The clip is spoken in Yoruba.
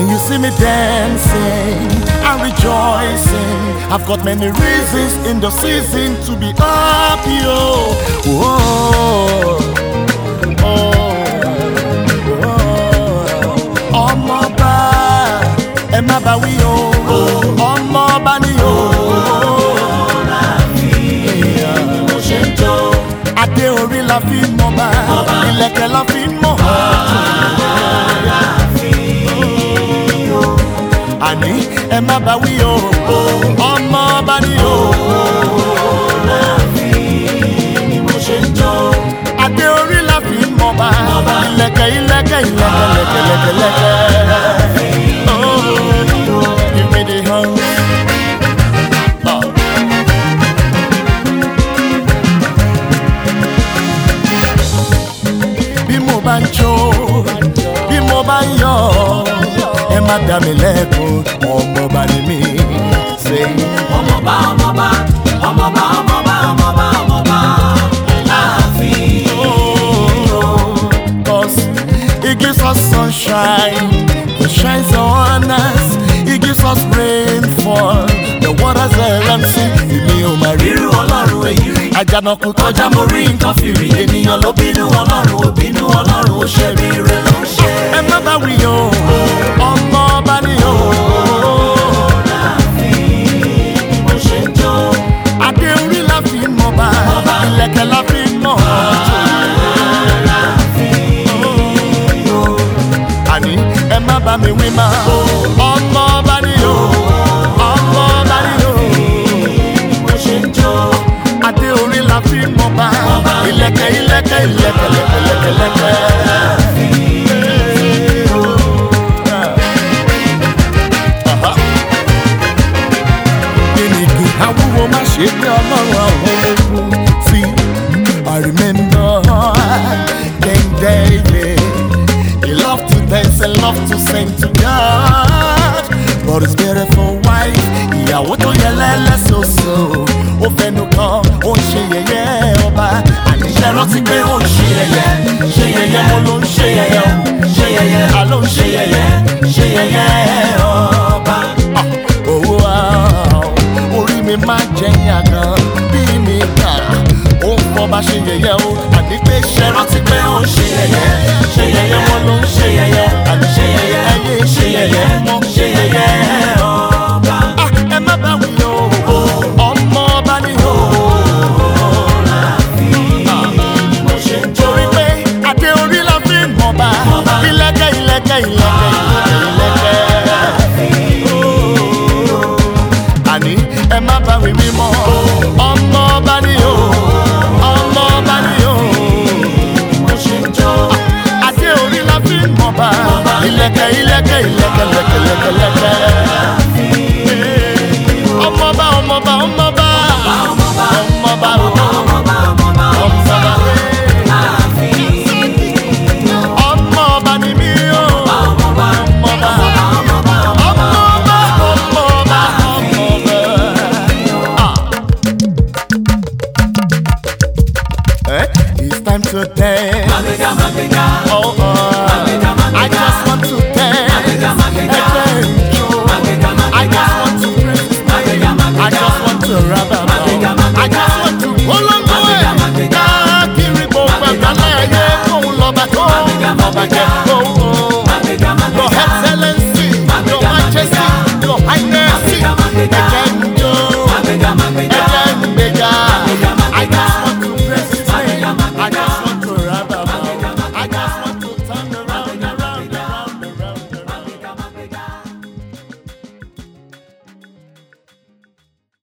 When you see me dancing I'm rejoicing, I've got many reasons in the season to be happy. Oh, oh, oh, oh. Ọmọ ọba, ẹ má bá wí o. Ọmọ ọba ni o. Adé orí la fi mọ̀ bá, ìlẹ̀kẹ̀ la fi. àní ẹ má bá wí o ọmọ ọba ni o. láàfin ni mo ṣe ń jó. adé orí la fi ń mọba ìlẹ̀kẹ̀ ìlẹ̀kẹ̀ ìlẹ̀kẹ̀ lẹ̀kẹ̀ lẹ̀kẹ̀ lẹ̀kẹ̀. ìpèdè bí mo bá ń jó bí mo bá ń yọ̀ má dá mi lẹ́kùn ọmọọba ni mí. ọmọọba ọmọọba ọmọọba ọmọọba ọmọọba ọmọọba láàfin. Oh, cause he gives us sunshine, he shines on us, he gives us rainfall, the waters are empty, èmi ò máa rí. Irú ọlọ́run èyí rí. Àjànàkú tọ́já mo rí nǹkan fìrí. Ènìyàn ló bínú ọlọ́run, ò bínú ọlọ́run, ó ṣe rí ire ló ń ṣe. Ẹ má bá wí o. ni wíma. ọmọ ọba ni o ọmọ ọba ni o. mo ṣe ń jó. adé orí la fi mọ bá. ìlẹ̀kẹ̀ ìlẹ̀kẹ̀ ìlẹ̀kẹ̀ lẹ̀kẹ̀ lẹ̀kẹ̀ lẹ̀kẹ̀. kí ni gùn awúwo má ṣe bí ọlọ́run àwọn ológun fi àrímẹ́ni. love to send to God. But it's better for wife. Ìyàwó tó yẹ lẹ́lẹ́sọ̀ọ̀sọ̀. Ó fẹnu kan, ó ń ṣe yẹyẹ ọba. Àníṣe rántí pé ó ń ṣe yẹyẹ. Ṣé yẹyẹ mo ló ń ṣe yẹyẹ o? Ṣé yẹyẹ a ló ń ṣe yẹyẹ? Ṣé yẹyẹ ọba? Owó a orí mi máa jẹ yàgàn bí mi gbà. Ó ń fọ́ bá ṣe yẹyẹ o. Àní pé ṣe rántí pé ó ń ṣe yẹyẹ. Ṣé lẹ́kẹ̀ lẹ́kẹ̀ lẹ́kẹ̀ lẹ́kẹ̀. ọmọba ọmọba ọmọba ọmọba ọmọba ọmọba. ọmọba ni mí o ọmọba ọmọba ọmọba ọmọba. It's time to dance. Mamiga, mamiga. Oh, oh. Mamiga, mamiga. I just want to Jamaica, Jamaica.